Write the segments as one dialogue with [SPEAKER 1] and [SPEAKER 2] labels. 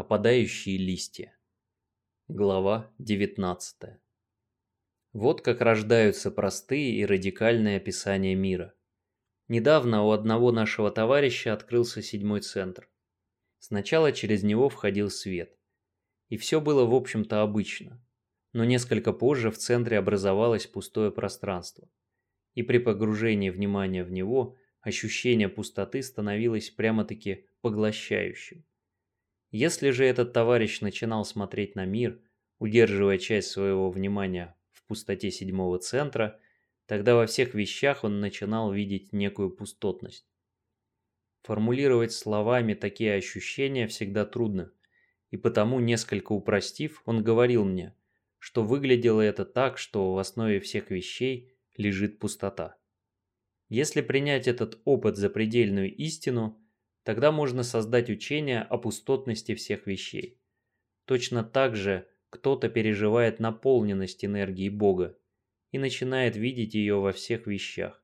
[SPEAKER 1] Опадающие листья. Глава 19. Вот как рождаются простые и радикальные описания мира. Недавно у одного нашего товарища открылся седьмой центр. Сначала через него входил свет. И все было в общем-то обычно. Но несколько позже в центре образовалось пустое пространство. И при погружении внимания в него ощущение пустоты становилось прямо-таки поглощающим. Если же этот товарищ начинал смотреть на мир, удерживая часть своего внимания в пустоте седьмого центра, тогда во всех вещах он начинал видеть некую пустотность. Формулировать словами такие ощущения всегда трудно, и потому, несколько упростив, он говорил мне, что выглядело это так, что в основе всех вещей лежит пустота. Если принять этот опыт за предельную истину – Тогда можно создать учение о пустотности всех вещей. Точно так же кто-то переживает наполненность энергии Бога и начинает видеть ее во всех вещах.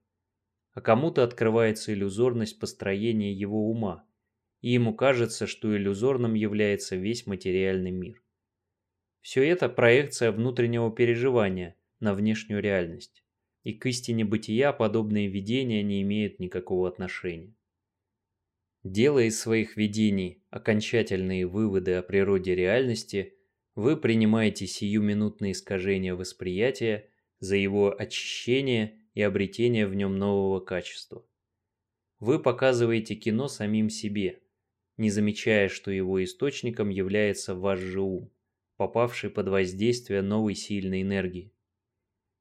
[SPEAKER 1] А кому-то открывается иллюзорность построения его ума, и ему кажется, что иллюзорным является весь материальный мир. Все это проекция внутреннего переживания на внешнюю реальность, и к истине бытия подобные видения не имеют никакого отношения. Делая из своих видений окончательные выводы о природе реальности, вы принимаете сиюминутные искажения восприятия за его очищение и обретение в нем нового качества. Вы показываете кино самим себе, не замечая, что его источником является ваш же ум, попавший под воздействие новой сильной энергии.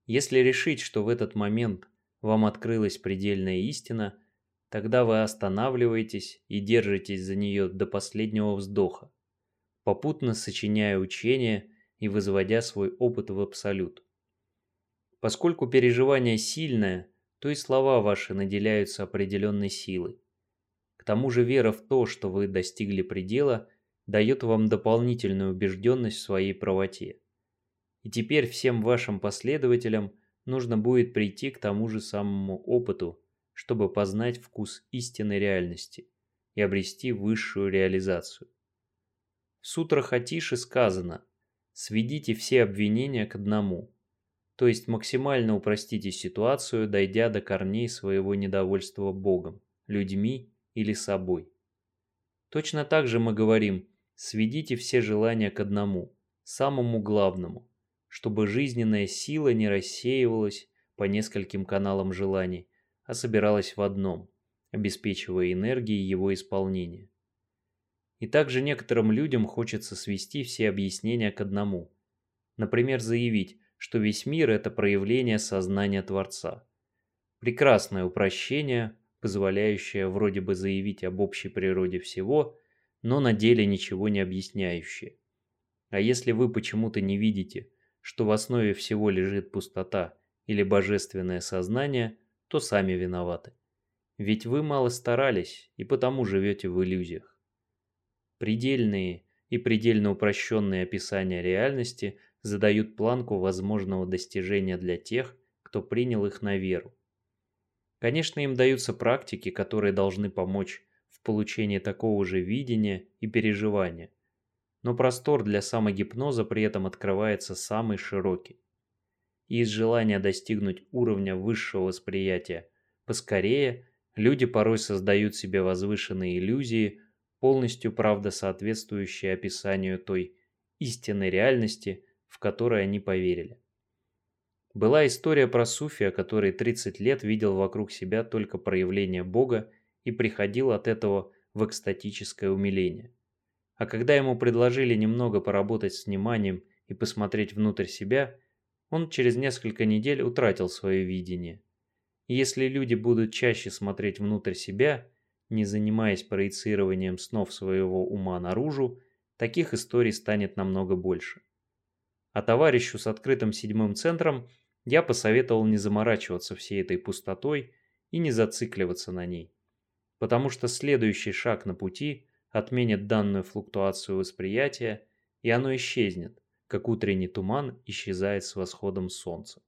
[SPEAKER 1] Если решить, что в этот момент вам открылась предельная истина – Тогда вы останавливаетесь и держитесь за нее до последнего вздоха, попутно сочиняя учения и возводя свой опыт в абсолют. Поскольку переживание сильное, то и слова ваши наделяются определенной силой. К тому же вера в то, что вы достигли предела, дает вам дополнительную убежденность в своей правоте. И теперь всем вашим последователям нужно будет прийти к тому же самому опыту, чтобы познать вкус истинной реальности и обрести высшую реализацию. В сутрах Атиши сказано «сведите все обвинения к одному», то есть максимально упростите ситуацию, дойдя до корней своего недовольства Богом, людьми или собой. Точно так же мы говорим «сведите все желания к одному, самому главному», чтобы жизненная сила не рассеивалась по нескольким каналам желаний, а собиралась в одном, обеспечивая энергией его исполнения. И также некоторым людям хочется свести все объяснения к одному. Например, заявить, что весь мир – это проявление сознания Творца. Прекрасное упрощение, позволяющее вроде бы заявить об общей природе всего, но на деле ничего не объясняющее. А если вы почему-то не видите, что в основе всего лежит пустота или божественное сознание – то сами виноваты. Ведь вы мало старались и потому живете в иллюзиях. Предельные и предельно упрощенные описания реальности задают планку возможного достижения для тех, кто принял их на веру. Конечно, им даются практики, которые должны помочь в получении такого же видения и переживания, но простор для самогипноза при этом открывается самый широкий и из желания достигнуть уровня высшего восприятия поскорее, люди порой создают себе возвышенные иллюзии, полностью правда соответствующие описанию той истинной реальности, в которой они поверили. Была история про Суфия, который 30 лет видел вокруг себя только проявление Бога и приходил от этого в экстатическое умиление. А когда ему предложили немного поработать с вниманием и посмотреть внутрь себя, он через несколько недель утратил свое видение. Если люди будут чаще смотреть внутрь себя, не занимаясь проецированием снов своего ума наружу, таких историй станет намного больше. А товарищу с открытым седьмым центром я посоветовал не заморачиваться всей этой пустотой и не зацикливаться на ней. Потому что следующий шаг на пути отменит данную флуктуацию восприятия, и оно исчезнет, как утренний туман исчезает с восходом солнца.